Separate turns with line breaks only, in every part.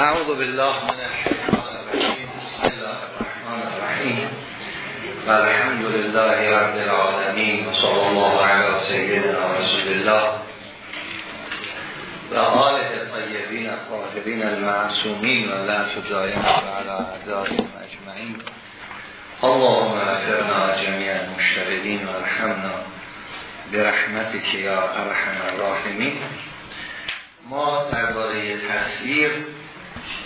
أعوذ بالله من الشيطان الرجيم. بسم الله الرحمن الرحيم. الحمد لله رب العالمين وصلى الله على سيدنا رسول الله. وآله الطيبين الطاهرين المعصومين ولا تداينا على أعدائهم أجمعين. اللهم اغفرنا جميع المشتغلين وارحمنا برحمتك يا أرحم الراحمين. ما درباره تصویر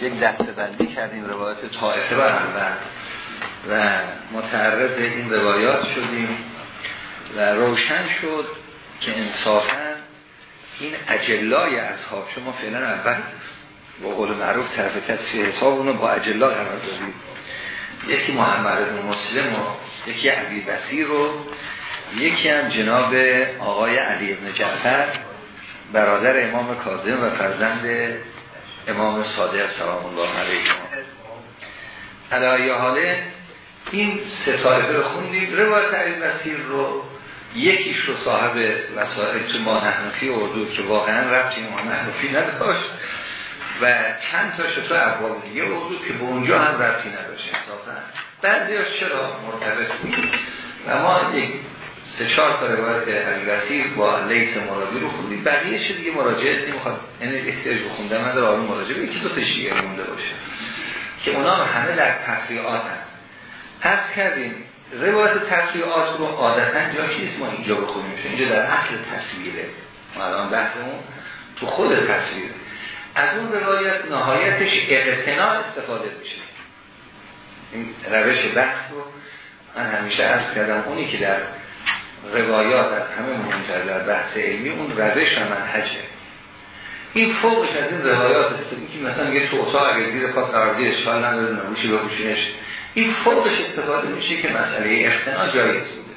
یک دسته بندی کردیم روایت طائفه و و متعرض این روایات شدیم و روشن شد که انصافا این اجلای اصحاب شما فعلا اول با قول معروف طرف تصفیه حساب اونو با اجلا قرار دادیم یکی محمد بن مسلم و یکی عبی بسیر رو یکی هم جناب آقای علی بن جعفر برادر امام کاظم و فرزند امام صادق سلام الله علیه. علایه حاله این ستایفه رو خوندیم روایت علی بسیر رو یکیش رو صاحب وسائل تو ما نحنفی اردو که واقعا ربطی ما نحنفی نداشت و چند تاشو تو ابواب دیگه اردو که به اونجا هم ربطی نداشت انصافا چرا مرتبط بود و ما یک سه چهار تا روایت علی با لیس مرادی رو خوندیم. بقیه چه دیگه مراجعه نمی‌خواد یعنی احتیاج بخوندن نداره آروم مراجعه. یکی دو تا شیعه مونده باشه که اونا همه در تفریعات هم پس کردیم. روایت تفریعات رو عادتا جا چیست؟ ما اینجا بخونیم. اینجا در اصل تصویره. ما الان بحثمون تو خود تصویر. از اون روایت نهایتش اقتناع استفاده میشه. این روش بحث رو من همیشه از کردم. اونی که در روایات از همه مهمتر در بحث علمی اون روش و منحجه این فوقش از این روایات است که مثلا میگه تو اتاق اگر زیر پاس قرار دید اشکال نداره نمیشه بپوشینش این فوقش استفاده میشه که مسئله اقتناع جایز بوده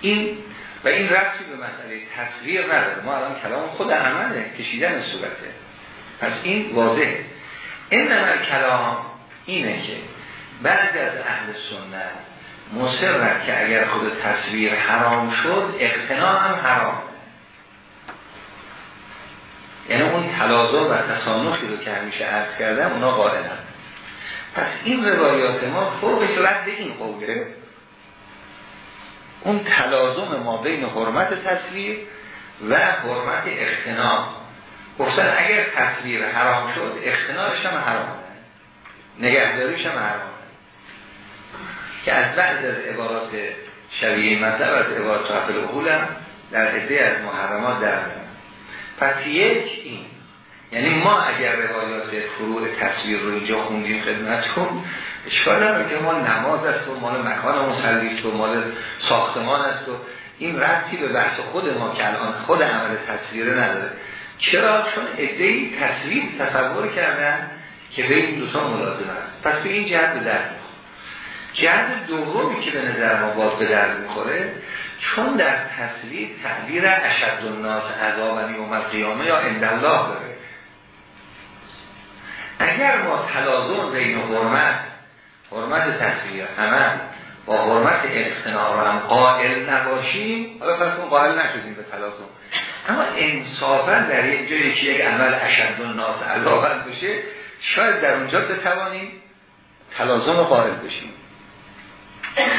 این و این رفتی به مسئله تصویر نداره. ما الان کلام خود عمله کشیدن صورته. پس این واضح این نمر کلام اینه که بعضی از اهل سنت مصر که اگر خود تصویر حرام شد اقتناع هم حرام. یعنی اون تلازم و تصانخی رو که همیشه عرض کردم اونا قائلن. پس این روایات ما فوقش رد این قوله. اون تلازم ما بین حرمت تصویر و حرمت اقتناع. گفتن اگر تصویر حرام شد اقتناعش هم حرام. نگهداریش هم حرام. که از بعض از عبارات شبیه مطلب از عبارات الاغول هم در عده از محرمات در پس یک این یعنی ما اگر روایات فروع تصویر رو اینجا خوندیم خدمتون اشکال نداره که ما نماز است و مال مکان مسلیف و مال ساختمان است و این ربطی به بحث خود ما که الان خود عمل تصویره نداره. چرا؟ چون ادهی تصویر تصور کردن که به این دوستان ملازم است. پس به این جهت به درد جهت دومی که به نظر ما باز به درد می‌خوره چون در تصویر تعبیر اشد الناس عذابنی و قیامه یا اندالله داره. اگر ما تلازم بین حرمت حرمت تصویر عمل با حرمت اقتناع رو هم قائل نباشیم حالا پس اون قائل نشدیم به تلازم. اما انصافا در یک جایی که یک عمل اشد الناس عذابن بشه شاید در اونجا بتوانیم تلازم قائل بشیم.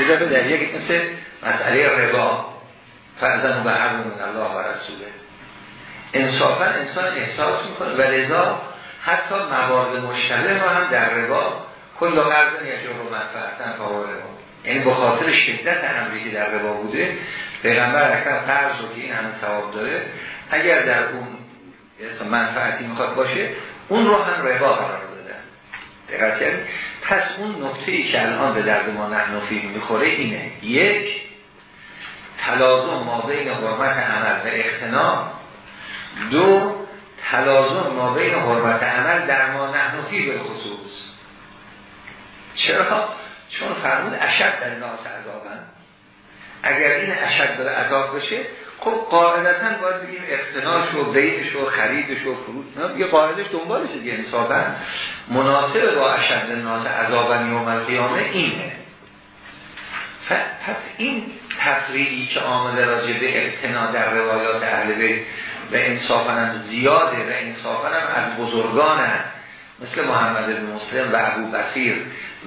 به در یک مثل مسئله ربا فرزن و به من الله و رسوله. انصافا انسان احساس می‌کنه و لذا حتی موارد مشتبه رو هم در ربا کل قرضن یا جور منفعتن فاور ربا یعنی به خاطر شدت امری در ربا بوده پیغمبر اکرم قرض رو که این همه ثواب داره اگر در اون منفعتی می‌خواد باشه اون رو هم ربا قرار دادن کردیم پس اون نقطه ای که الان به درد ما نحنفی می‌خوره اینه. یک تلازم ما بین حرمت عمل و اقتناع دو تلازم ما بین حرمت عمل در ما نحنفی به خصوص. چرا؟ چون فرمود اشد در ناس عذابن اگر این اشد داره عذاب بشه خب قاعدتا باید بگیم اقتناش و بیتش و خریدش و فرود یه قاعدش دنبالش دیگه. انصافا مناسب با اشد ناس عذابن یوم القیامه اینه. پس این تفریدی که آمده راجع به اقتنا در روایات اهل بیت و انصافا هم زیاده و انصافا هم از بزرگان مثل محمد بن مسلم و ابو بصیر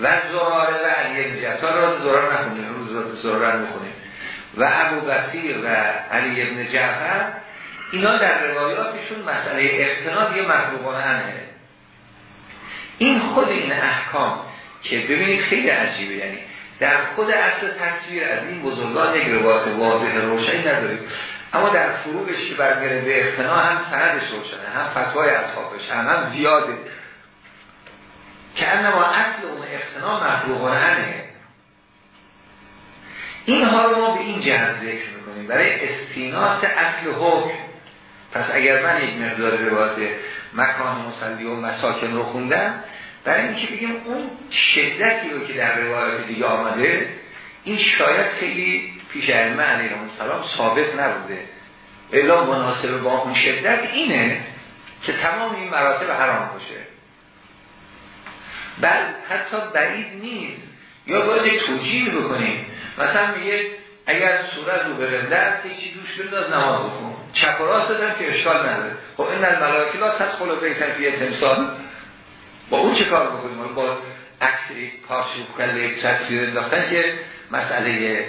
و زراره و علی بن جعفر را زراره نخونیم روز زراره می‌خونیم و ابو بصیر و علی بن جعفر اینا در روایاتشون مسئله اقتناد یه مخلوقانه این خود این احکام که ببینید خیلی عجیبه یعنی در خود اصل تصویر از این بزرگان یک روایت واضح روشنی نداریم. اما در فروغش که برگره به اقتنا هم سندش روشنه هم فتوای اصحابش هم هم زیاده. که انما اصل اون اقتنا مخلوقانه اینها رو ما به این جهت ذکر می‌کنیم. برای استیناس اصل حکم. پس اگر من یک مقدار روایت مکان مسلی و مساکن رو خوندم برای اینکه بگیم اون شدتی رو که در روایت دیگه آمده این شاید خیلی پیش علمه علیه السلام ثابت نبوده. الا مناسب با اون شدت اینه که تمام این مراتب حرام باشه. بعد حتی بعید نیست. یا باید توجیه بکنیم. مثلا میگه اگر صورت رو برنده است یه چیز روش بنداز نماز بکن چپ و راست دادم که اشکال نداره. خب این از ملائکه لا تدخل و بیتن فی تمثال با اون چه کار بکنیم؟ با عکسی کارشوب کله تصویر انداختن که مسئله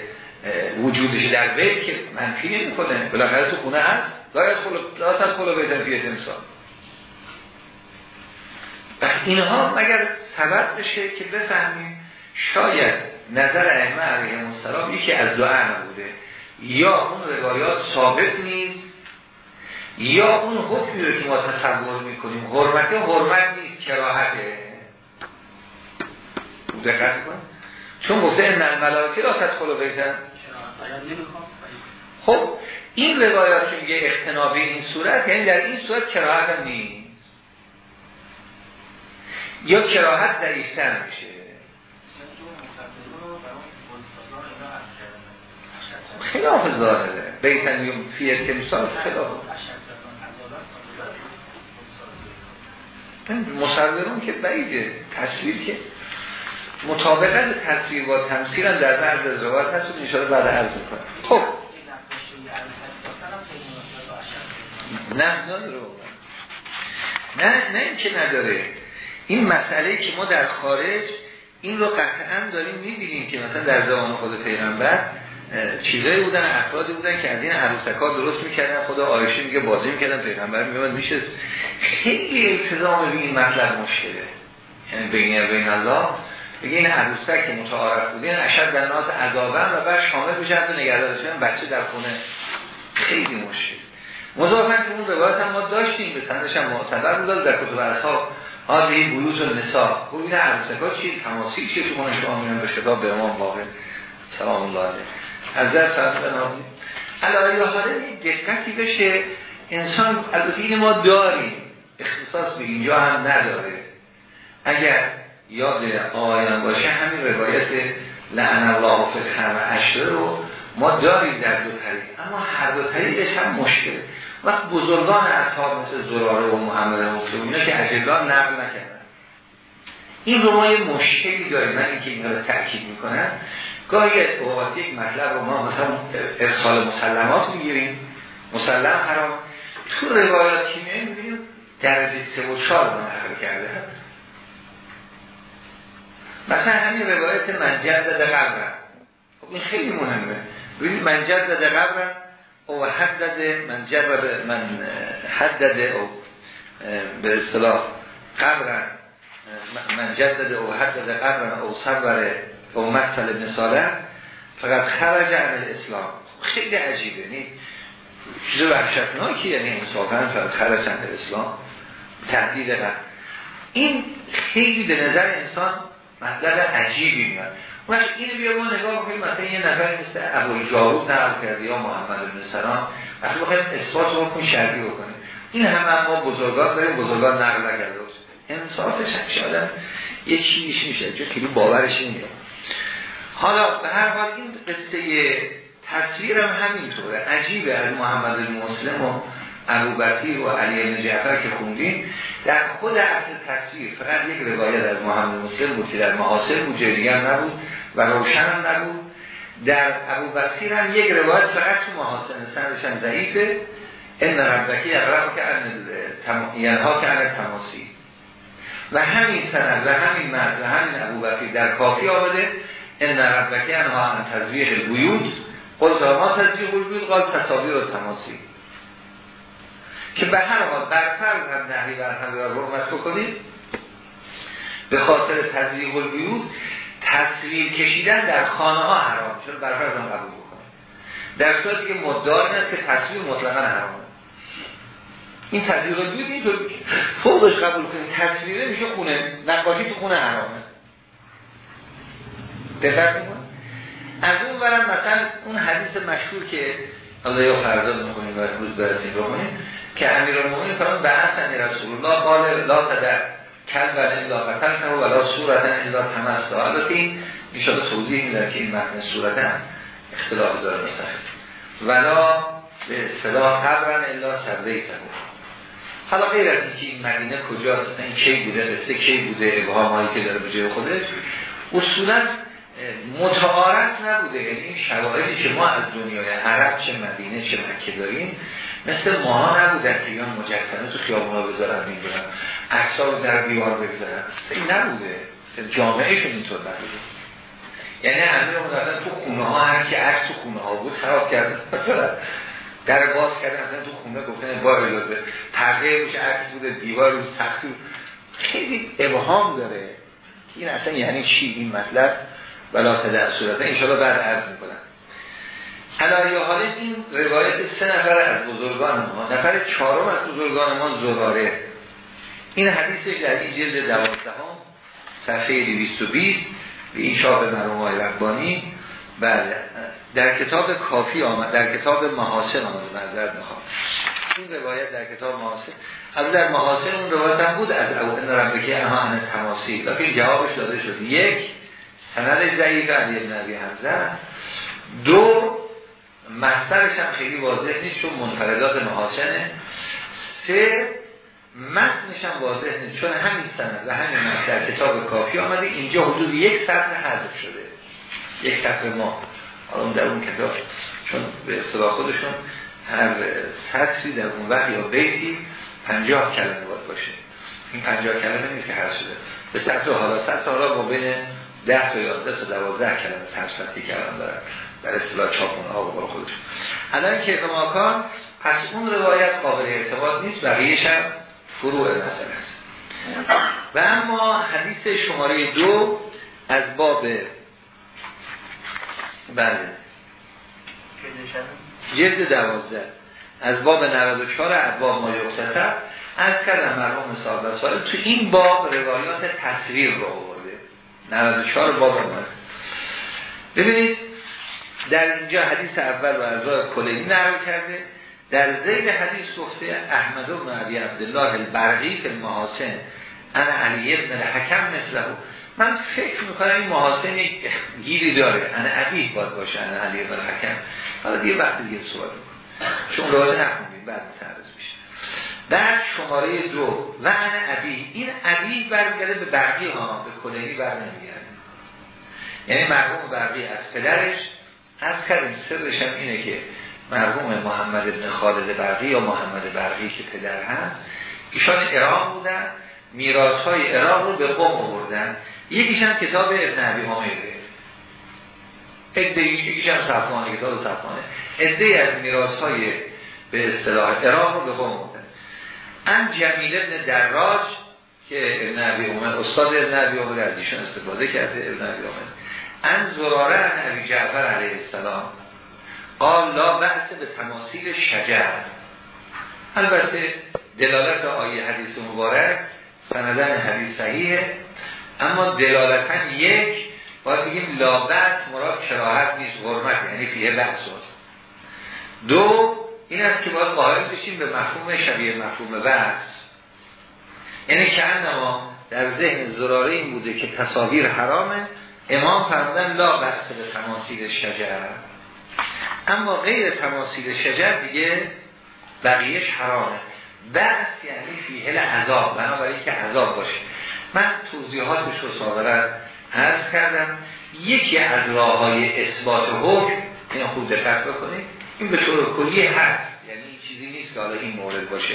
وجودش در بیت که منفی نمی‌کنه. بالاخره تو خونه هست. لا تدخل و بیتن فی تمثال و اینها مگر سبب بشه که بفهمیم شاید نظر ائمه علیه السلام یکی از دو بوده. یا اون روایات ثابت نیست یا اون حکمی رو که ما تصور می‌کنیم حرمت حرمت نیست کراهته. دقت کن. چون گفته ان الملائکه را تدخل بیتن خب این روایات که میگه اختنابی این صورت یعنی در این صورت کراهت هم نیست. یا کراهت ضعیفتر میشه. خلاف ظاهره. بیتن یوم فی تمثال خلاف. مصورون که بعیده. تصویر که مطابقت تصویر با تمثیر هم در بعض روایت هست و نشاده بعد عرض می‌کنم. خب. نه نداره نه نه این که نداره. این مسئله که ما در خارج این رو قطعا داریم می‌بینیم که مثلا در زمان خود پیغمبر چیزایی بودن افرادی بودن که از این عروسکا درست می‌کردن. خدا آیشه میگه بازی می‌کردن پیغمبر میگه میشه خیلی التزام به این مطلب مشکله. یعنی بین بین الله. بگه این عروسک متعارف بودین اشد در ناز عذابن و بعد شامل بشه حتی نگهدارشون بچه در خونه. خیلی مشکل. مضافن که اون روایت هم ما داشتیم به سندش هم معتبر بود. در کتب اصحاب آدی بلوز و نسا گفت این عروسکا چی؟ تماسی چی تو خونه؟ شما میان به شتاب به امام واقع. سلام الله علیه. از در فرصت نازی علایه حاله دقتی بشه انسان البته این ما داریم اختصاص به اینجا هم نداره. اگر یاد آیان باشه همین روایت لعن الله فی الخمر عشره رو ما داریم در دو طریق. اما هر دو طریقش هم مشکل. وقت بزرگان اصحاب مثل زراره و محمد مسلم اینا که اجلان نقل نکردن. این رو ما یه مشکلی داریم. من اینکه این رو تأکید می‌کنم. گاهی اوقات یک مطلب رو ما مثلا ارسال مسلمات می‌گیریم. مسلم حرام. تو روایات کیمیایی می‌بینیم درجه سه و چهار نقل کرده. مثلا همین روایت من جدد قبرن خب این خیلی مهمه. ببینید من جدد قبرن او حدد من جدد من حدد او به اصطلاح قبرن من جدد او حدد قبرن او صبر او مثل ابن صالح فقط خرج عن الاسلام. خیلی عجیبه. نی چیز وحشتناکی یعنی انصافا فقط خرج عن الاسلام. تهدید قبر این خیلی به نظر انسان مطلب عجیبی میاد. و اینو بیا ما نگاه کنیم مثلا یه نفر مثل ابو جارود نقل کرده یا محمد بن سلام. وقتی بخوایم اثبات رو کنیم شرطی بکنیم. این هم ما بزرگان داریم بزرگان نقل نکرده. انصافش همیشه آدم یه چیزیش میشه چون خیلی باورش نمیاد. حالا به هر حال این قصه تصویر هم همینطوره. عجیبه از محمد بن مسلم و ابوبکر و علی بن جعفر که خوندیم در خود اصل تصویر فقط یک روایت از محمد مسلم بود که در محاصر بود نبود و روشن هم نبود. در ابوبکر هم یک روایت فقط تو محاصر سندش هم ضعیفه. ان ربکی اقرب که ینها که ان تماسی. و همین سند و همین مرد و همین ابوبکر در کافی آمده. ان ربک انها عن تزویق البیوت قلت ما تزویق البیوت قال تصاویر و تماسی که به هر حال برتر هم نهی بر هم را حرمت بکنید به خاطر تزویق البیوت تصویر کشیدن در خانه ها حرام چون برفرض هم قبول بکنه در صورتی که مدعا این است که تصویر مطلقا حرامه این تصویر البیوت اینطور فوقش قبول کنید تصویره میشه خونه نقاشی تو خونه حرامه. دقت می‌کنه از اون برم مثلا اون حدیث مشهور که الله یا فرضا می‌کنیم و روز برسیم بکنیم که امیر المومنین فرمان به اصلا رسول الله قال لا تدر کل و الا قتل کنه ولا صورتا الا تمسا البته این توضیح میدن که این متن صورتا اختلاف داره مستقیم. ولا به اصطلاح قبرن الا سبده حالا غیر از اینکه این مدینه کجاست این کی بوده قصه کی بوده ابهامایی که داره به خودش اصولا متعارف نبوده. یعنی این شواهدی که ما از دنیای عرب چه مدینه چه مکه داریم مثل ماها نبودن که یا مجسمه تو خیابونا بذارن می‌گیرن اکسا رو در دیوار بگذارن. این نبوده. جامعهشون اینطور نبوده. یعنی امیر مدرسن تو خونه ها هر که عکس تو خونه ها بود خراب کردن در باز کردن تو خونه گفتن با اجازه. پرده روش عکس بوده دیوار روش تختی خیلی ابهام داره. این اصلا یعنی چی؟ این مطلب ولا در صورت. انشاءالله بعد عرض می‌کنم. علایه حال این روایت سه نفر از بزرگان ما. نفر چهارم از بزرگان ما زراره این حدیث در این جلد دوازده هم صفحه 220 به این شاب مرحوم های ربانی. بله در کتاب کافی آمد در کتاب محاسن آمد. معذرت می‌خوام. این روایت در کتاب محاسن. از در محاسن اون روایت هم بود از او ان ربکی اما ان تماسی. لیکن جوابش داده شد. یک سند ضعیف علی ابن ابی حمزه دو مسترش هم خیلی واضح نیست چون منفردات محاسنه. سه متنش هم واضح نیست چون همین سند و همین متن کتاب کافی آمده. اینجا حدود یک سطر حذف شده. یک سطر ما. حالا در اون کتاب چون به اصطلاح خودشون هر سطری در اون وقت یا بیتی پنجاه کلمه باید باشه. این پنجاه کلمه نیست که حذف شده. به سطر حالا سطر حالا با بین ده تا یازده تا دوازده کلمه سطری کلمه دارن. در اصطلاح چاپونه ها و خودشون. الان که ماکان پس اون روایت قابل ارتباط نیست بقیهش هم فروع مثلا است. و اما حدیث شماره دو از باب بله. جلد دوازده. از باب 94 ابواب ما یختصر از کردم مرحوم صاحب سال تو این باب روایات تصویر رو 94 باب آمد ببینید در اینجا حدیث اول و ارزای کلی نقل کرده. در زید حدیث گفته احمد بن عبی عبدالله البرقی فی المحاسن انا علی ابن الحکم مثله. من فکر می‌کنم این محاسن یک گیری داره. انا عبی باید باشه انا علی ابن الحکم. حالا دیگه وقت دیگه صحبت می‌کنم. چون روایت نخوندیم بعد متعرض میشه. در شماره دو و انا عبی. این عبی برگرده به برقی ها به کلینی بر یعنی مرحوم برقی از پدرش. از کردیم سرش هم اینه که مرحوم محمد ابن خالد برقی یا محمد برقی که پدر هست ایشان عراق بودن میراث های عراق رو به قوم آوردن. یکیش هم کتاب ابن عبی حمیده یکیش هم صفحانه کتاب صفحانه ادهی از میراث های به اصطلاح عراق رو به قوم ان جمیل ابن دراج که ابن عبی حمید استاد ابن عبی حمید از ایشان استفاده کرده ابن عبی حمید ان زراره ان عبی جعفر علیه السلام. قال لا بحث به تماثیل شجر. البته دلالت آیه حدیث مبارک سندن حدیث صحیحه اما دلالتا یک باید بگیم لا بحث مراد کراهت نیست غرمت یعنی فیه بحث. دو این است که باید قائل بشیم به مفهوم شبیه مفهوم بحث یعنی که انما در ذهن زراره این بوده که تصاویر حرامه امام فرمودن لا بحث به تماثیل شجر. اما غیر تماثیل شجر دیگه بقیهش حرامه. بحث یعنی فیهل عذاب بنابراین که عذاب باشه. من توضیحاتش رو سابقا عرض کردم. یکی از راه های اثبات حکم این خوب دقت بکنید. این به طور کلی هست. یعنی چیزی نیست که حالا این مورد باشه.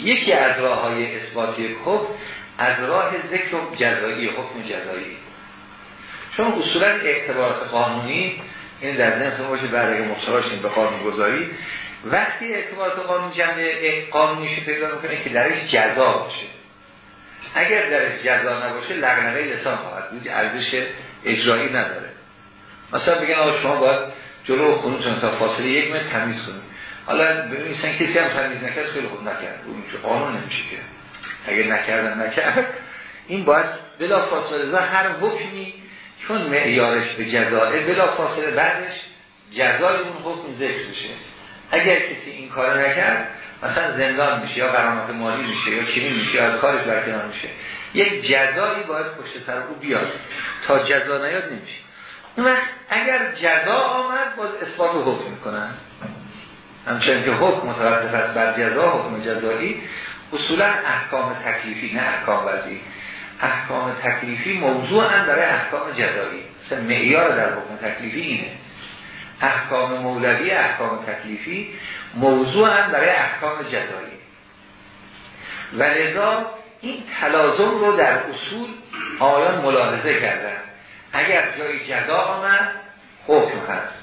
یکی از راه های اثبات حکم از راه ذکر جزایی حکم جزایی. چون اصولا اعتبارات قانونی این در ذهن باشه بعد اگه مبتلا به قانون گذاری. وقتی اعتبارات قانونی جمعه قانونیش پیدا می‌کنه که درش جزا باشه. اگر درش جزا نباشه لغنقه لسان خواهد بود ارزش اجرایی نداره. مثلا بگن آقا شما باید جلو خونتون تا فاصله یک متر تمیز کنید حالا ببینید کسی هم تمیز نکرد خیلی خوب نکرد. اون که قانون نمیشه که. اگر نکردن نکرد. این باید بلا فاصله هر حکمی چون معیارش به جزائه بلا فاصله بعدش جزای اون حکم ذکر بشه. اگر کسی این کار نکرد مثلا زندان میشه یا قرامت مالی میشه یا چینی میشه از کارش برکنار میشه. یک جزایی باید پشت سر او بیاد. تا جزا نیاد نمیشه. اگر جزا آمد باز اثبات حکم می‌کنن. همچنین که حکم متوقف است بر جزا حکم جزایی اصولا احکام تکلیفی نه احکام وزی احکام تکلیفی موضوع هم برای احکام جزایی. مثلا معیار در حکم تکلیفی اینه. احکام مولوی احکام تکلیفی موضوع هم برای احکام جزایی. و لذا این تلازم رو در اصول آیان ملاحظه کردن. اگر جای جزا آمد حکم هست.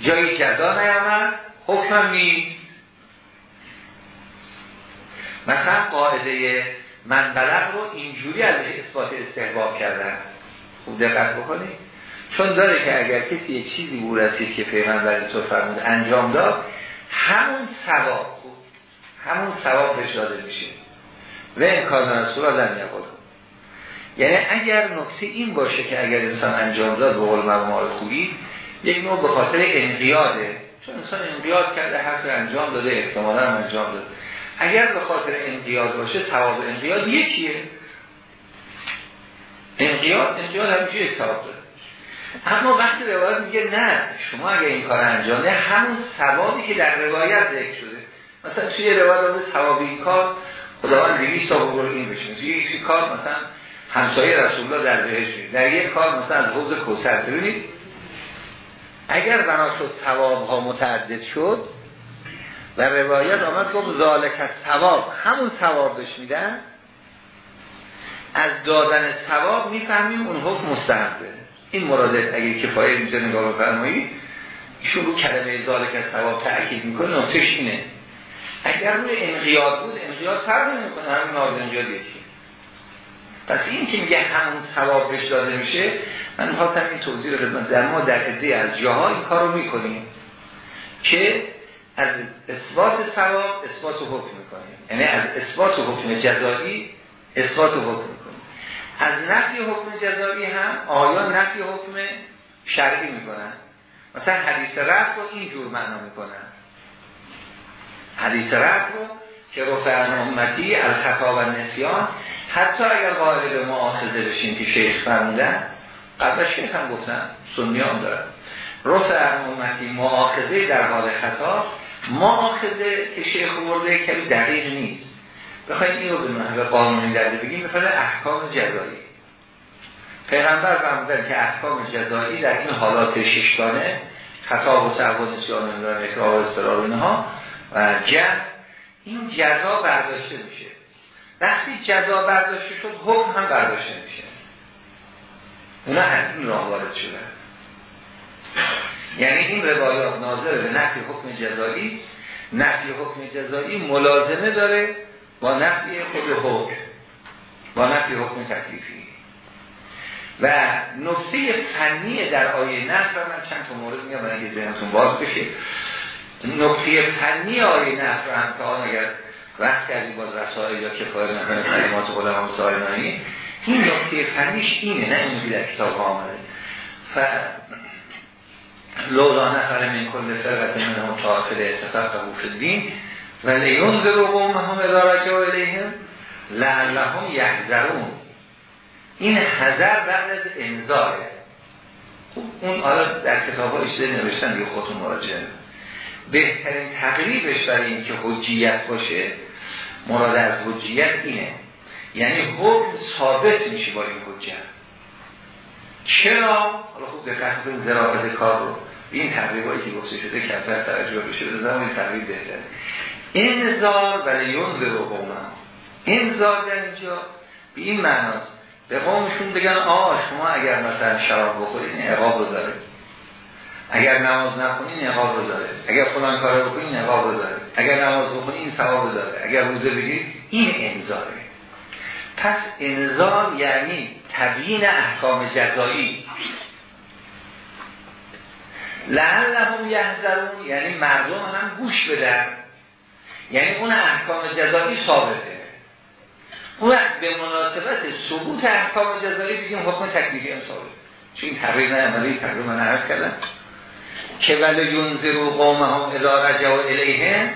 جای جزا نیامد حکم نیست. مثلا قاعده من بلغ رو اینجوری ازش اثبات استحباب کردن. خوب دقت بکنید. چون داره که اگر کسی یک چیزی بورسید که پیغمبر تو فرمود انجام داد همون ثواب همون ثواب بهش داده میشه. و این کار رسول در یعنی اگر نکته این باشه که اگر انسان انجام داد به قول مرمار خوبی یک نوع به خاطر انقیاده چون انسان انقیاد کرده حرف انجام داده احتمالا انجام داده. اگر به خاطر انقیاد باشه ثواب انقیاد یکیه. انقیاد انقیاد همیشه یک ثواب داره. اما وقتی روایت میگه نه شما اگر این کار انجام ده همون ثوابی که در روایت ذکر شده. مثلا توی روایت ثواب این کار خداوند 200 تا بگور این بشه توی کار مثلا همسایه رسول الله در بهش در یک کار مثلا از حوض کوثر ببینید؟ اگر بنا شد ثواب ها متعدد شد و روایت آمد گفت ذالک ثواب همون ثواب بهش میدن. از دادن ثواب می‌فهمیم اون حکم مستحبه. این مرادت اگه کفایه اینجا نگاه بفرمایید ایشون رو کلمه ذالک ثواب تأکید می‌کنه نقطش اینه. اگر روی انقیاد بود انقیاد فرق نمی‌کنه همین ناز انجاد یکی پس این که میگه همون ثواب داده میشه من می‌خواستم این توضیح رو خدمت در ما در عده از جاها این کار می‌کنیم که از اثبات ثواب اثبات حکم می‌کنیم. یعنی از اثبات حکم جزایی اثبات حکم می‌کنیم. از نفی حکم جزایی هم آیا نفی حکم شرعی می‌کنن؟ مثلا حدیث رفت رو اینجور معنا می‌کنن. حدیث رفت رو که رفع امتی از خطا و نسیان حتی اگر قائل به معاخذه بشیم که شیخ فرمودن قبل شیخ هم گفتن سنیان دارن. رفع امتی معاخذه در حال خطا معاخذه که شیخ ورده کمی دقیق نیست. بخواید این رو به قانونی درده بگیم مثلا احکام جزایی. پیغمبر فرمودن که احکام جزایی در این حالات ششگانه خطا و سهو و نسیان و اکراه و استرار اینها و جد این جزا برداشته میشه. وقتی جزا برداشته شد حکم هم برداشته میشه. اونا از این راه وارد شدن. یعنی این روایات ناظر به نفی حکم جزایی نفی حکم جزایی ملازمه داره با نفی خود حکم با نفی حکم تکلیفی. و نقطه فنی در آیه نفر من چند تا مورد میگم برای ذهنتون باز بشه. نقطه فنی آیه نفر هم که آن اگر وقت کردی باز رسائل یا کفایه نکنه کلمات علما سایرانی این نقطه فنیش اینه نه این در کتاب آمده. ف لولا نفر من کل فرقت من هم تاخر استفق فی الدین و لیونذر قوم هم ادارک و الیهم لعلهم یحذرون. این حذر بعد از انذاره خب اون حالا در کتاب ها نوشتن دیگه خودتون مراجعه بهترین تقریبش برای اینکه حجیت باشه مراد از حجیت اینه. یعنی حکم ثابت میشه با این حجت. چرا؟ حالا خوب دقت کنید ذرافت کار رو. این تقریبایی که گفته شده کمتر توجه بشه به زمان این تقریب بهتره. انذار ولی یونذر رو قومم انذار در اینجا به این معناست. به قومشون بگن آه شما اگر مثلا شراب بخورین رو داره اگر نماز نخونین عقاب رو داره. اگر فلان کار بکنین عقاب رو داره. اگر نماز بخونین این ثواب رو داره. اگر روزه بگیرید این انذاره پس انذار یعنی تبیین احکام جزایی. لعلهم یحذرون یعنی مردم هم گوش بدن. یعنی اون احکام جزایی ثابته. اون به مناسبت ثبوت احکام جزایی بگیم حکم تکلیفی هم ثابته. چون این تقریب عملی تقریب من عرض کردم. که ولی ینذر و قوم هم جا الیه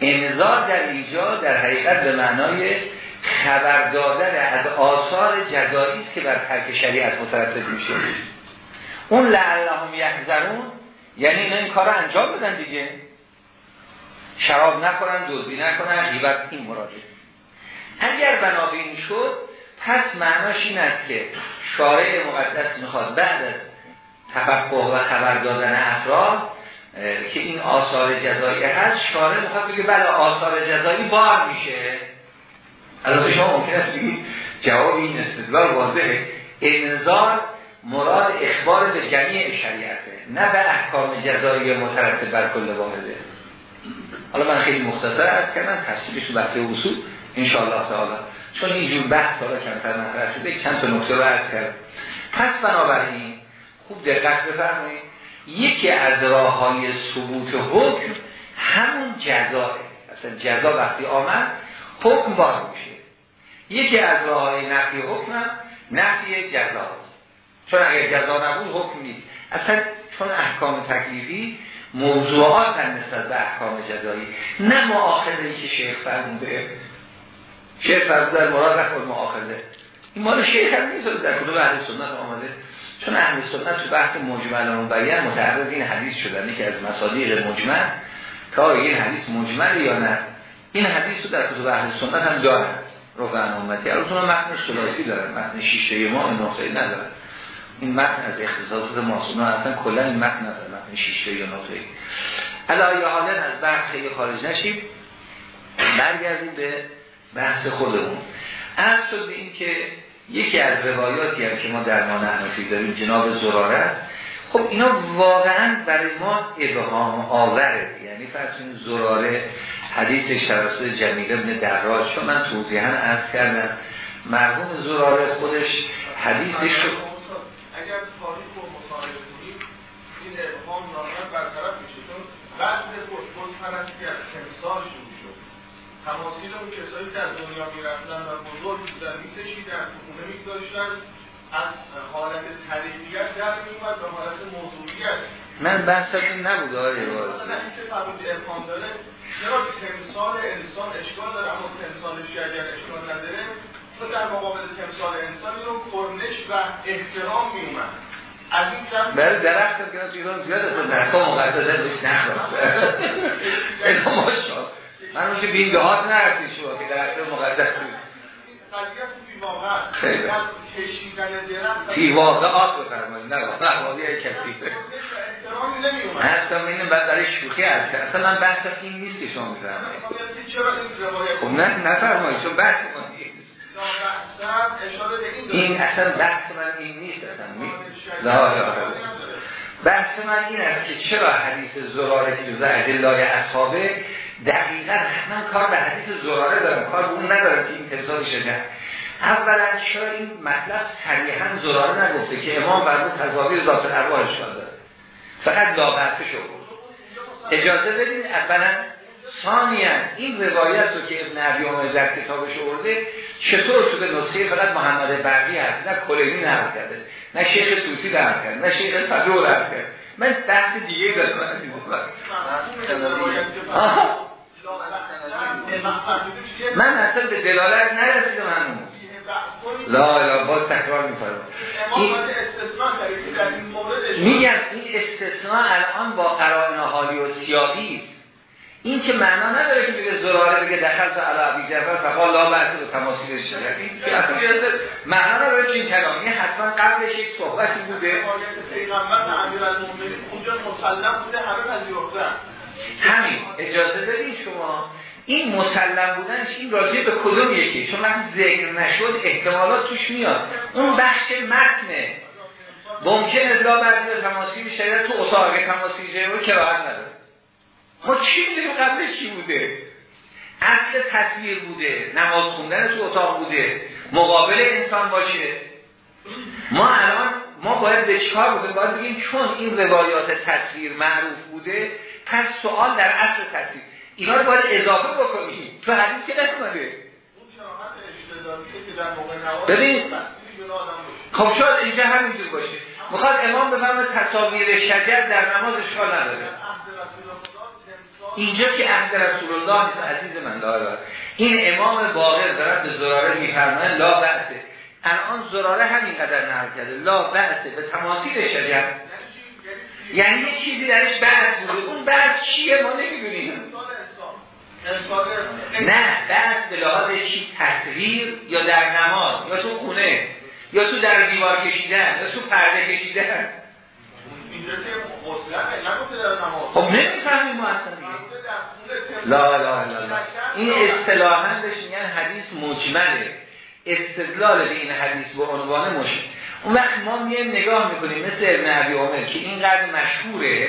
انذار در اینجا در حقیقت به معنای خبر دادن از آثار جزایی است که بر ترک شریعت مترتب میشه. اون لعلهم یحذرون یعنی اینا این کار انجام بدن دیگه. شراب نخورن دزدی نکنن غیبت این مراده. اگر بنابین شد پس معناش این است که شارع مقدس می‌خواد بعد از تفقه و خبر دادن افراد که این آثار جزایی هست شارع می‌خواد بگه بله آثار جزایی بار میشه. البته شما ممکن است بگید جواب این استدلال واضحه. انذار مراد اخبار به جمعی شریعته نه به احکام جزایی مترتب بر کل واحده. حالا من خیلی مختصر از کردم تفصیلش بحث اصول انشاءالله تعالی. چون اینجور بحث حالا کمتر مطرح شده چند تا نکته رو عرض کرد پس بنابراین خوب دقت بفرمایید. یکی از راه های ثبوت حکم همون جزاه اصلا جزا وقتی آمد حکم بار میشه. یکی از راه های نفی حکم نفی جزاست. چون اگر جزا نبود حکم نیست. اصلا چون احکام تکلیفی موضوعات نسبت به احکام جزایی. نه معاخذه که شیخ فرمونده شیخ فرمونده مراد رفت معاخذه این مال شیخ هم نیست. در کتب اهل سنت آمده؟ چون اهل سنت تو بحث مجمل و بیان متعرض این حدیث شدن که از مصادیق مجمل که این حدیث مجمل یا نه. این حدیث رو در کتب اهل سنت هم دارن. رفعن امتی. البته متن سلاسی دارن. متن شیشه ما نقطه ندارن. این متن از اختصاصات ماسونا اصلا کلا این متن نداره متن شیشه یا نقطه علایه حالا از بحث خیلی خارج نشیم. برگردیم به بحث خودمون. از شد این که یکی از روایاتی هم که ما در ما نحنفی داریم جناب زراره است. خب اینا واقعا برای ما ابهام آوره. یعنی فرض زراره حدیث شراسه جمیل ابن دراج چون من توضیحا عرض کردم مرحوم زراره خودش حدیثش رو
اگر تاریخ و مصاحبه کنید این ابهام نامت برطرف میشه چون بعد بود پرستی از تمثال شروع شد تماثیل اون کسایی که از دنیا می‌رفتن و بزرگ بودن میکشیدن تو خونه میگذاشتن از حالت طریقیت در میومد به حالت موضوعیت
من بحث این نبود آره
مثلا این که فرمود ارفان داره چرا تمثال انسان اشکال داره اما تمثال اگر اشکال نداره؟ تو در مقابل تمثال انسانی رو کرنش و احترام میومد از این طرف
بله درخت که ایران زیاد است درخت مقدسه بهش نخواست اینا ماشا من میشه بین دهات نرفتی شما که درخت مقدس بود. خیلی. فی واقعات بفرمایید نه واقعی کسی. اصلا این بعد برای شوخی هست. اصلا من بحث این نیست که شما میفرمایید. خب نه نفرمایید چون بحث ما این اصلا بحث من این نیست اصلا. لا بحث من این است که چرا حدیث زراره که جزء ادلای اصحابه دقیقا من کار به حدیث زراره دارم کار به اون ندارم که این تمثال شده اولا چرا این مطلب صریحا زراره نگفته که امام بر تضابیر ذات الارواحش داره؟ فقط لا بحث شد اجازه بدین اولا ثانیا این روایت رو که ابن عبی عمر در کتابش ارده چطور شده نسخه فقط محمد برقی هست نه کلینی نرم کرده. نه شیخ توسی نرم کرده نه شیخ نرم کرده من بحث دیگه دارم من اصلا به دلالت نرسیدم همون لا لا باز تکرار می‌کنم. میگم این استثناء الان با قرائن حالی و سیاقی این که معنا نداره که بگه زراره بگه دخل تو علا عبی جعفر فقال لا بحث به تماثیل شده این که اصلا معنا نداره چین کلامی حتما قبلش یک صحبتی بوده.
اونجا مسلم بوده همه پذیرفتن.
همین. اجازه بدید شما. این مسلم بودنش این راجع به کدوم یکی چون وقتی ذکر نشد احتمالات توش میاد. اون بخش متنه. ممکن لا بعضی تماثیل شریعت تو اتاق تماثیل شریعت رو کراهت نداره. ما چی می‌دونیم قبل چی بوده؟ اصل تصویر بوده نماز خوندن تو اتاق بوده مقابل انسان باشه. ما الان ما باید به چکار بکنیم؟ باید بگیم چون این روایات تصویر معروف بوده پس سوال در اصل تصویر. اینا رو باید اضافه بکنیم. تو حدیث که نکنده ببین خب شاید اینجا همینجور باشه. می‌خواد امام بفرمه تصاویر شجر در نماز اشکال نداره. اینجا که عهد رسول الله نیست عزیز من داره این امام باقر دارد به زراره میفرمه لا بعثه الان زراره همینقدر نهار کرده لا بعثه به تماثیل شجر یعنی یه چیزی درش بعث بوده. اون بعث چیه؟ ما نمی‌دونیم. نه بعث به لحاظ چی؟ تصویر یا در نماز یا تو خونه یا تو در دیوار کشیدن یا تو پرده کشیدن. خب نمی‌فهمیم ما اصلا دیگه. لا لا لا این اصطلاحا بهش میگن حدیث مجمله. استدلال به این حدیث به عنوان مش اون وقت ما میایم نگاه می‌کنیم مثل ابن عبی عمر که اینقدر مشهوره.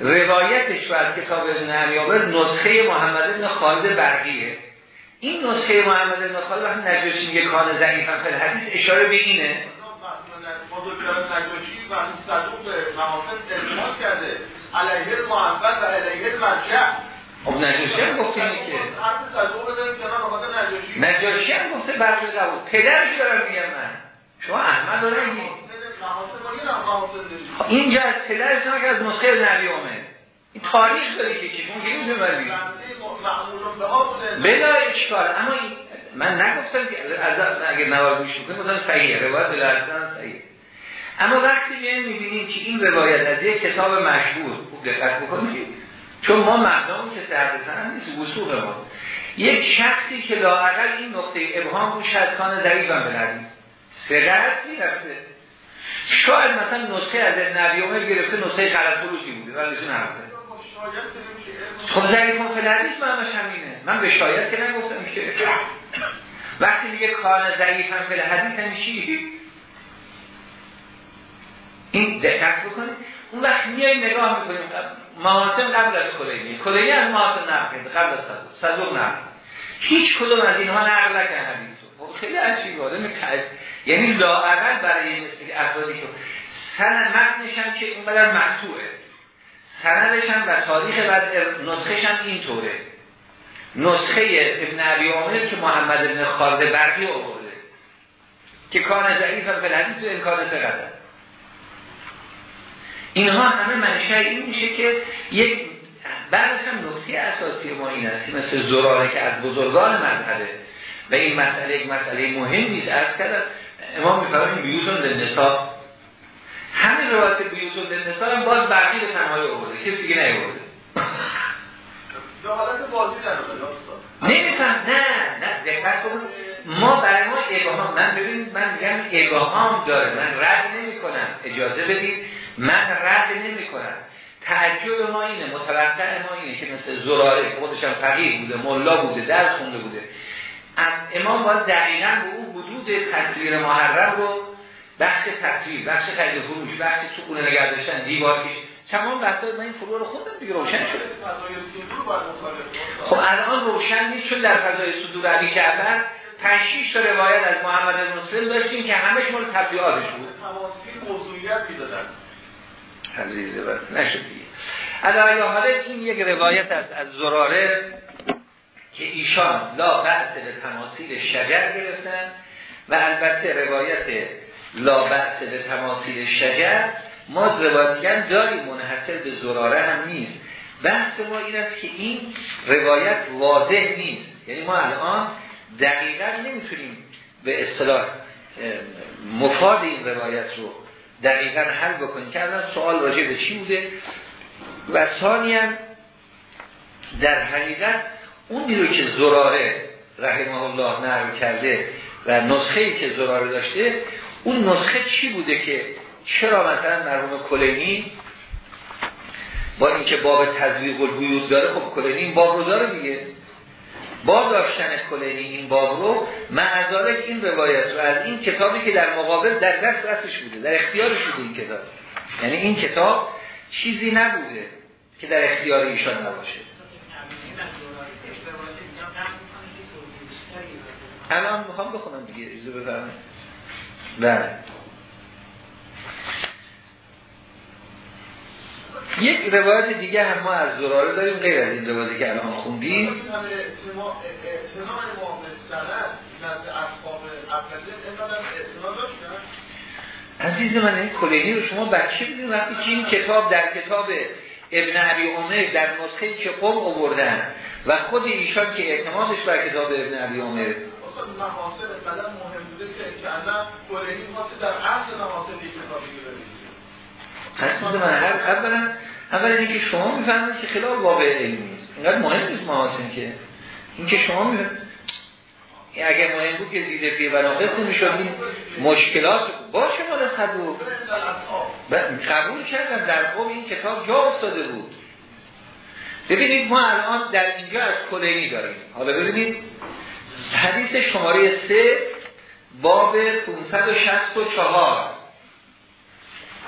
روایتش و از کتاب ابن عبی عمر نسخه محمد بن خالد برقیه این نسخه محمد بن خالد وقتی نجاشی میگه کان ضعیفا فل حدیث اشاره به اینه.
نجاشی وقتی صدوق به محاسن اعتماد کرده. علیه المحبت و علیه المرجع
خب نجاشی هم گفته اینه که. نجاشی. هم گفته برقی قبول پدرش دارم میگم من. شما احمد دارم میگیم اینجا از پدرش که از نسخه نبی آمد. این تاریخ داره که چی ممکنه می‌تونه بردیم بلا اشکال اما این من نگفتم که از اگر نوار گوش بکنم بودم صحیحه. روایت بلرزن صحیحه. اما وقتی میایم می‌بینیم که این روایت از یک کتاب مشهور خوب دقت بکنید چون ما مردم که سردسن نیست وصول ما. یک شخصی که لاعقل این نقطه ابهام روش از کان ضعیف هم بلدید سقه می‌رفته شاید مثلا نسخه از نبی عمر گرفته نسخه غلط فروشی بوده ولی نرفته خب ضعیف هم فلحدیث معناش همینه. من به شاید که نگفتم که وقتی میگه کان ضعیف هم فلحدیث همیشی این دقت بکنید اون وقت میای نگاه می‌کنیم محاسن قبل از کلینی کلینی از محاسن نقل قبل از صدوق صدوق نقل. هیچ کدوم از اینها نقل نکن حدیث خب خیلی عجیبه آدم یعنی لاعقل برای مثل افرادی که سند متنش هم که اونقدر مقطوعه. سندش هم و تاریخ بعد نسخش هم اینطوره. نسخه ابن عبی عامر که محمد ابن خالد برقی آورده. که کان ضعیف هم حدیث و امکان اینها همه منشه این میشه که یک بعدش هم نکته اساسی ما این است مثل زراره که از بزرگان مذهبه و این مسئله یک مسئله مهم نیست از کردم امام میفرمایند بیوتون للنساء همین روایت بیوتون للنساء هم باز برقی به تنهایی آورده کسی دیگه نیورده
به حالت بازی
نمیفهم. نه نه دقت ما برای ما ابهام من ببین من میگم ابهام داره. من رد نمی کنم اجازه بدید. من رد نمی کنم تعجب ما اینه. متوقع ما اینه که مثل زراره خودش هم فقیر بوده ملا بوده درس خونده بوده. امام باید دقیقا به اون حدود تصویر محرم رو بخش تصویر بخش خرید فروش بخش سکونه نگه داشتن دیوار کش. تمام بحثا من این فروع رو خودم دیگه روشن شده. خب الان روشن نیست چون در فضای صدور علی کردن 5 6 تا روایت از محمد مسلم داشتیم که همش مال تبلیغاتش بود.
موضوعیت می‌دادن.
عزیزه بس نشد دیگه. این یک روایت از از زراره که ایشان لا بحث به تماثیل شجر گرفتن و البته روایت لا بحث به تماثیل شجر ما روایت داریم منحصر به زراره هم نیست. بحث ما این است که این روایت واضح نیست. یعنی ما الان دقیقا نمی‌تونیم به اصطلاح مفاد این روایت رو دقیقا حل بکنیم که الان سوال راجع به چی بوده؟ و ثانیا در حقیقت اون رو که زراره رحمه الله نقل کرده و نسخه ای که زراره داشته اون نسخه چی بوده که چرا مثلا مرحوم کلینی با اینکه باب تزویق البیوت داره خب کلینی این باب رو داره دیگه. با داشتن کلینی این باب رو معذالک این روایت رو از این کتابی که در مقابل در دست دستش بوده در اختیارش بوده این کتاب. یعنی این کتاب چیزی نبوده که در اختیار ایشان نباشه. الان می‌خوام بخونم دیگه ایزو بفرمایید. بله. یک روایت دیگه هم ما از زراره داریم غیر از این روایتی که الان خوندیم. عزیز من این کلینی رو شما بچه بودیم وقتی که این کتاب در کتاب ابن عبی عمر در نسخه که قم آوردن و خود ایشان که اعتمادش بر کتاب ابن عبی عمر محاصر قدم مهم بوده که در اصل محاصر یک کتابی من. هر اولا اولا اینکه شما می‌فهمید که خلاف واقع علمی نیست. اینقدر مهم نیست محاسن که. اینکه شما می‌فهمید اگه مهم بود که دیده فی بناقص نمی‌شد این مشکلات باشه مال صدوق قبول کردن در قوم این کتاب جا افتاده بود. ببینید ما الان در اینجا از کلینی داریم. حالا ببینید حدیث شماره 3 باب 564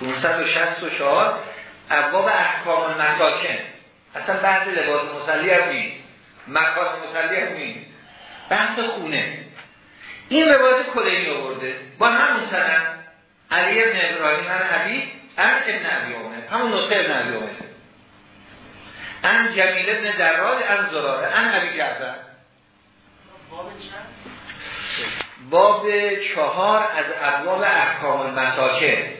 564 ابواب احکام مساکن اصلا بعض لباس مسلی هم نیست. مکان مسلی هم نیست. بحث خونه. این روایت کلینی آورده. با همون سنن علی ابن ابراهیم من حبیب ان ابن عبی همون نسخه ابن عبی عمر ان جمیل ابن دراج ان زراره. ان عبی جعفر. باب چهار از ابواب احکام مساکن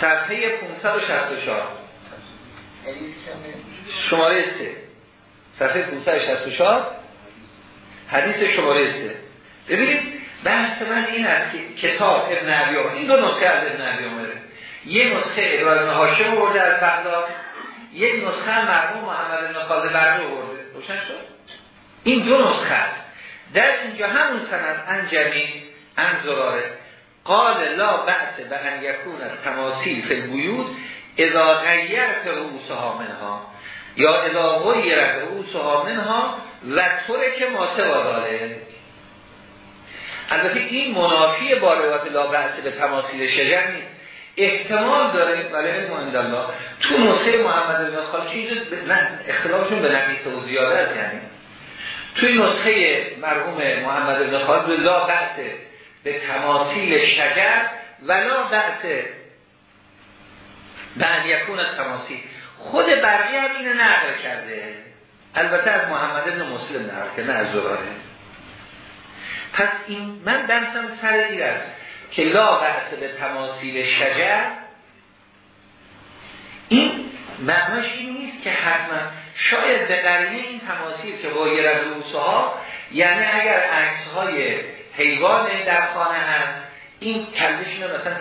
صفحه 564 شماره 3 صفحه 564 حدیث شماره 3 ببینید بحث من این است که کتاب ابن عبی این دو نسخه از ابن عبی عمره. یه نسخه ابراهیم هاشم آورده از بغداد یک نسخه مرحوم محمد بن خالد برده آورده. روشن شد؟ این دو نسخه در اینجا همون سند انجمی انزراره قال لا بأس به ان یکون از تماثیل فی البیوت اذا غیرت رؤوسها منها. یا اذا غیرت رؤوسها منها و طوره که ماسه داره. البته این منافی با روایت لا بأس به تماثیل شجر نیست. احتمال داره ولی علم الله. تو نسخه محمد بن خالد نه اختلافشون به نقیص و زیاده یعنی. توی نسخه مرحوم محمد بن خالد لا بأس به تماثیل شجر ولا بحث بعد یکون تماثیل. خود برقی هم اینو نقل کرده. البته از محمد ابن مسلم نقل کرده نه از زراره پس این من درسم سر این است که لا بحث به تماثیل شجر. این معناش این نیست که حتما شاید به قرینه این تماثیل که بایر از ها یعنی اگر عکس های حیوان در خانه هست این کلش رو مثلا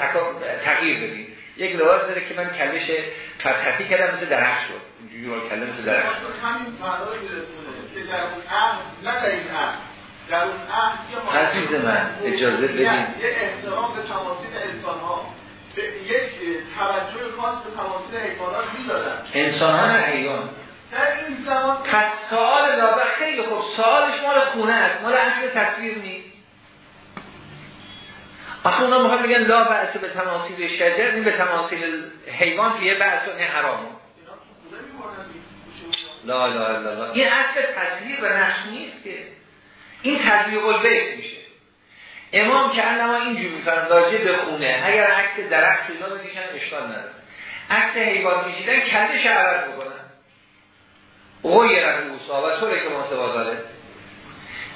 تغییر بدید یک لباس داره که من کلش فتحتی کردم مثل درخت شد. اینجوری رو کلم مثل درخت شد. همین که در اون نه در این در اون عهد عزیز من اجازه بدین. یه احترام به تماثیل انسان ها یک توجه خاص به تماثیل حیوانات می‌دادن. انسان ها نه حیوان. در این زمان. پس سوال دابه خیلی خوب سوالش مال خونه است. مال اصل تصویر نیست. آخه اونا می‌خواد بگن لا بحث به تماثیل شجر این به تماثیل حیوان که یه بحث این حرامه. لا لا لا لا این اصل تصویر و نقش نیست که. این تطبیق البیت میشه. امام که انما اینجور میفرم راجع به خونه اگر عکس درخت اینا بکشن اشکال نداره. عکس حیوان کشیدن کلش عوض بکنن. غیر اوسا و طوره که ما داره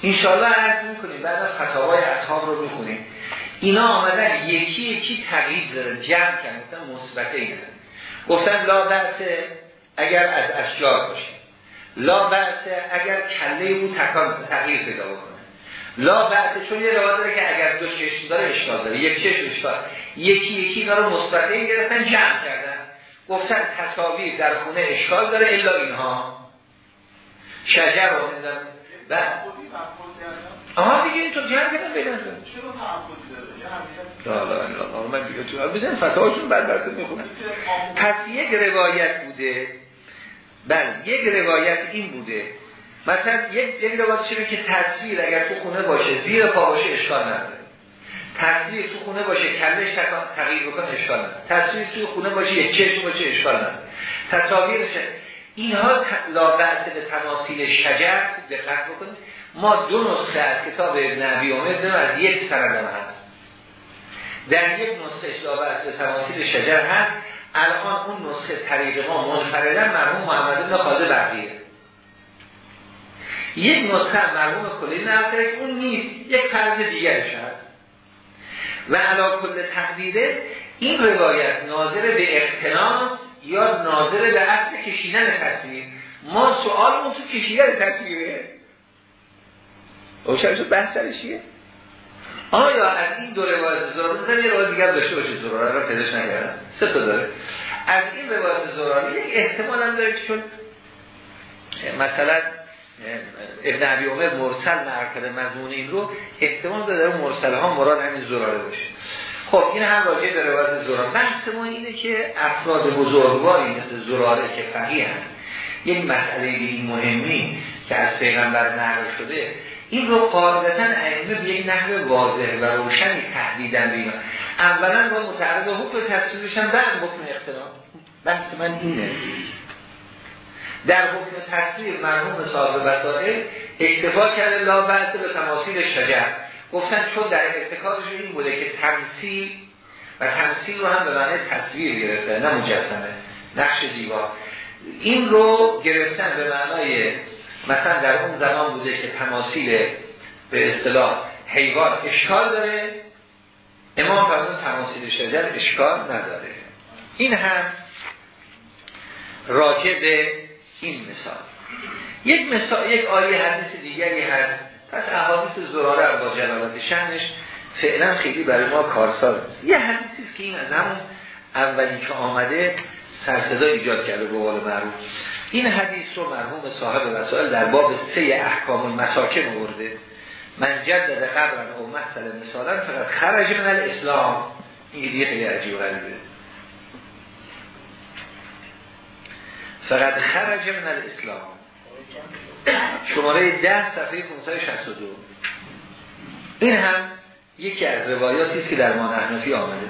انشالله عرض می‌کنیم بعد فتاوای اصحاب رو می‌کنیم اینا آمدن یکی یکی تغییر دارن جمع کردن گفتن مثبت این گفتن لا برسه اگر از اشجار باشه. لا برسه اگر کله او تکان تغییر پیدا بکنه. لا برسه چون یه روایت داره که اگر دو چشم داره اشکال داره. یک چشم اشکال. یکی یکی اینا رو مثبت این گرفتن جمع کردن. گفتن تصاویر در خونه اشکال داره الا اینها. شجر رو و آها دیگه تو جمع کردن بیدن چرا لا من بزن فتاواشون بعد براتون می‌خونم پس یک روایت بوده. بله یک روایت این بوده. مثلا یک یک لباس چه که تصویر اگر تو خونه باشه زیر پا باشه اشکال نداره. تصویر تو خونه باشه کلش تغییر بکنه اشکال نداره. تصویر تو خونه باشه یک چشم باشه اشکال نداره. تصاویرش اینها لا به تماثیل شجر دقت بکنید. ما دو نسخه از کتاب نبی اومد از یک سند هست. در یک نسخه به تماثیل شجر هست الان اون نسخه طریق ما منفردن مرحوم محمد بن خالد بقیه یک نسخه مرحوم کلی که اون نیست یک فرض دیگرش هست. و علا کل تقدیره این روایت ناظر به اقتناس یا ناظر به اصل کشیدن تصویر؟ ما سوالمون تو کشیدن تصویره. روشن شد بحث آیا از این دو روایت زراره بزن یه روایت دیگر داشته باشه زراره را پیداش نگردم سه تا داره. از این روایت زراره یک احتمال هم داره که چون مثلا ابن عبی عمر مرسل نقل مضمون این رو احتمال داره مرسل ها مراد همین زراره باشه. خب این هم راجعه به روایت زراره بحث ما اینه که افراد بزرگواری مثل زراره که فقیه یک مسئله این مهمی که از پیغمبر نقل شده این رو قاعدتا ائمه به یک نحو واضح و روشنی تحدیدن بگیرن اولا با متعرض حکم تصویر بشن بعد حکم اختلاف. بحث من اینه. در حکم تصویر مرحوم صاحب وسائل اکتفا کرده لا بعد به تماثیل شجر. گفتن چون در ارتکازش این بوده که تمثیل و تمثیل رو هم به معنی تصویر گرفته نه مجسمه نقش دیوار. این رو گرفتن به معنای مثلا در اون زمان بوده که تماثیل به اصطلاح حیوان اشکال داره امام فرمون تماثیل شجر اشکال نداره. این هم راجع به این مثال. یک مثال یک آیه حدیث دیگری هست. پس احادیث زراره با جلالت شنش. فعلا خیلی برای ما کارساز یه حدیثی که این از همون اولی که آمده سرصدا ایجاد کرده به قول معروف. این حدیث رو مرحوم صاحب وسائل در باب سه احکام المساکن آورده. من جدد قبرن او مثل مثالا فقط خرج من الاسلام. این دیگه خیلی عجیب غریبه. فقط خرج من الاسلام. شماره ده صفحه 562 این هم یکی از روایاتی که در ما نحنفی آمده.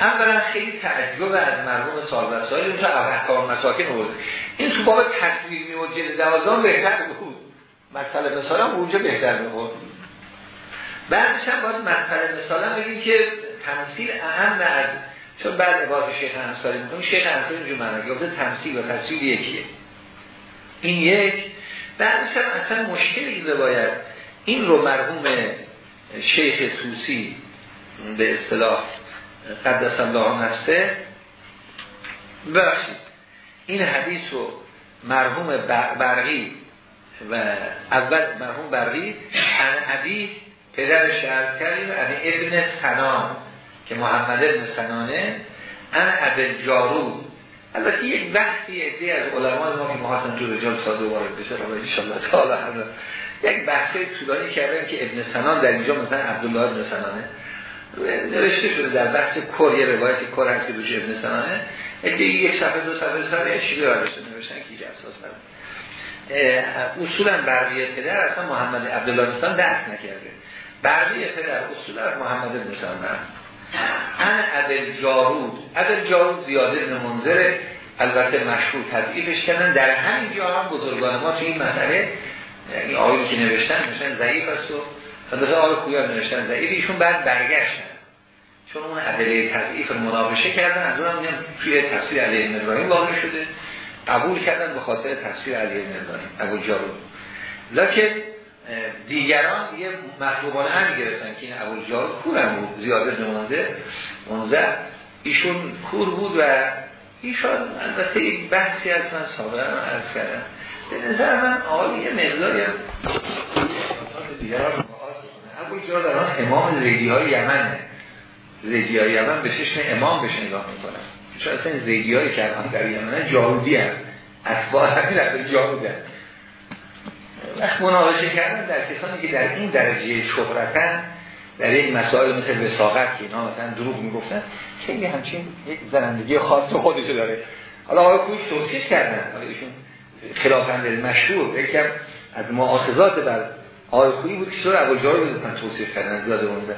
اولا خیلی تعجب از مرحوم سال و سال اون تو احکام مساکن بود این تو باب تصویر می و جلد دوازان بهتر بود. مثلا اونجا بهتر بود بعدش هم باید مسئله مثلا بگیم که تمثیل اهم از چون بعد عبارت شیخ انصاری می‌کنیم شیخ انصاری اینجور معنی گفته تمثیل و تصویر یکیه. این یک. بعدش هم اصلا مشکل این روایت. این رو مرحوم شیخ توسی به اصطلاح قدس الله نفسه. ببخشید. این حدیث رو مرحوم برقی و اول مرحوم برقی ان عبی پدرش عرض کردیم یعنی ابن سنان که محمد ابن سنانه ان عبد جارو البته یک بحثی ادهی از علمان ما که محاسن تو رجال ساده وارد بشه رو انشاءالله تعالی یک بحثی طولانی کردن که ابن سنان در اینجا مثلا عبدالله ابن سنانه. نوشته شده در بحث کور یه روایتی کور هست که دوش ابن ادهی یک صفحه دو صفحه صفحه یک شیده برداشته نوشتن که هیچ اساس اصولا برقیه پدر اصلا محمد عبدالله ابن درس نکرده. برقیه پدر اصولا از محمد ابن سنان ان عبد جارود عبد جارود زیاده ابن منظر البته مشهور تضعیفش کردن. در همین جا هم بزرگان ما تو این مسئله این آقایی که نوشتن نوشتن ضعیف است و مثلا آقای کویان نوشتن. ضعیف ایشون بعد برگشتن. چون اون عدله تضعیف مناقشه کردن از اونم میگم توی تفسیر علی ابن واقع شده. قبول کردن به خاطر تفسیر علی ابن ابراهیم ابو جارود لکن دیگران یه مطلوبانه هم گرفتن که این ابو جارود کورم بود زیاده منظر ایشون کور بود و ایشان البته یک بحثی از من سابقا عرض کردم. به نظر من آقای یه مقداری هم دیگران ابو جارود الان امام زیدی های یمنه زیدی های یمن به چشم امام بهش نگاه می‌کنن. چون اصلا زیدی های که الان در یمن جارودی هم اتباع همین رفت جارود هم وقت مناقشه کردن در کسانی که در این درجه شهرتن در این مسائل مثل وساقت که اینا مثلا دروغ می‌گفتن خیلی همچین یک زنندگی خاص خودشو داره. حالا آقای کوش توصیح کردن حالا ایشون خلافند مشهور یکم از معاخذات بر آقای خویی بود که سر ابو جاری بودن توصیف کردن زیاده مونده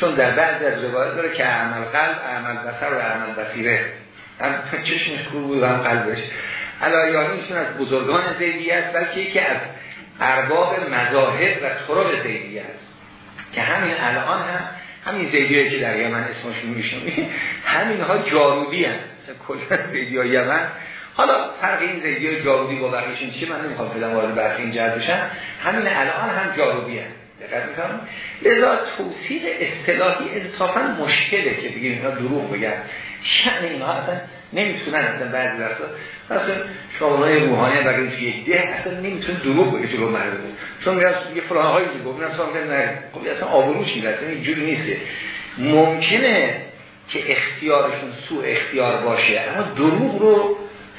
چون در بعض از روایت داره که عمل قلب عمل بسر و عمل بسیره هم چشمش کور بود و هم قلبش. علایانی ایشون از بزرگان زیدیه است بلکه یکی از ارباب مذاهب و طرق زیدیه است. که همین الان هم همین زیدیه که در یمن اسمشون میشنمی همین ها جارودی هم کلا زیدی یمن حالا فرق این زیدی جارودی با بقیشون چیه؟ من نمی‌خوام فعلا وارد بحث این جهت بشم. همین الان هم جارودی هم دقت می‌کنم؟ لذا توصیف اصطلاحی انصافا مشکله که بگیم اینا دروغ بگن شأن اینها اصلا نمی‌تونن اصلا بعضی وقتا اصلا شاملای روحانی بگیم که یک ده اصلا نمی‌تونه دروغ بگه جلو مردم. چون میرس یه فلان هایی که گفت میرس نه خب اصلا آبروش اینجوری نیست. ممکنه که اختیارشون سوء اختیار باشه اما دروغ رو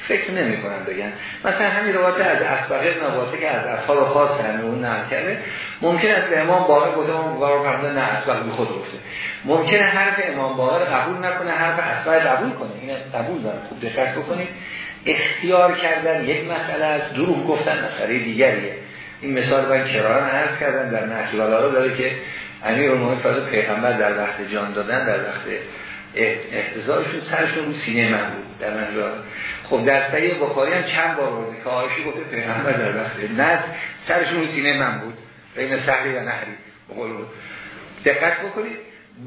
فکر نمی کنن بگن. مثلا همین روایت از اسبقه نباته که از اصحاب خاص همه اون نقل ممکن است به امام باقر بوده امام باقر نه اسبق بی خود گفته ممکنه حرف امام باقر قبول نکنه حرف اسبق قبول کنه. این قبول داره خوب دقت بکنید. اختیار کردن یک مسئله از دروغ گفتن مسئله دیگریه. این مثال من کرارن عرض کردن در نحل داره که امیر المؤمنین پیغمبر در وقت جان دادن در وقت احتضارشون سرشون سینه من بود. در خب در صحیح بخاری هم چند بار بوده که آیشی گفته پیغمبر در وقت نز سرشون رو سینه من بود بین سهری و نهری دقت بکنید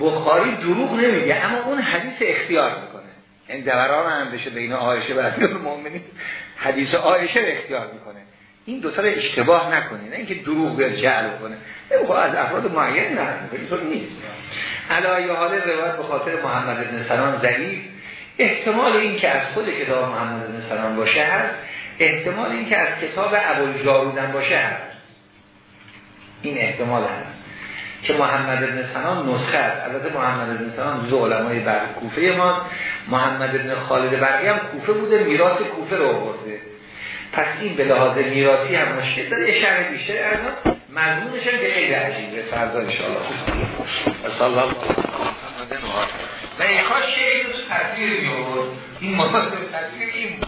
بخاری دروغ نمیگه اما اون حدیث اختیار می‌کنه. این دوران هم بشه بین آیشه و المؤمنین حدیث آیشه اختیار می‌کنه. این دو تا اشتباه نکنه نه اینکه دروغ به جعل کنه. از افراد معین نه اینطور نیست. علایه حال روایت به خاطر محمد بن سلام ضعیف احتمال این که از خود کتاب محمد بن سلام باشه هست احتمال این که از کتاب ابو جارودن باشه هست. این احتمال هست. که محمد بن سلام نسخه است. البته محمد بن سلام دو علمای بر کوفه ما محمد بن خالد برقی هم کوفه بوده میراث کوفه رو آورده. پس این به لحاظ میراثی هم مشکل داره. یه شرح بیشتر ارزان مضمونش هم به غیر عجیبه. فردا انشاءالله. صلی الله و این کاش شیعه تصویر می این مصادر تصویر این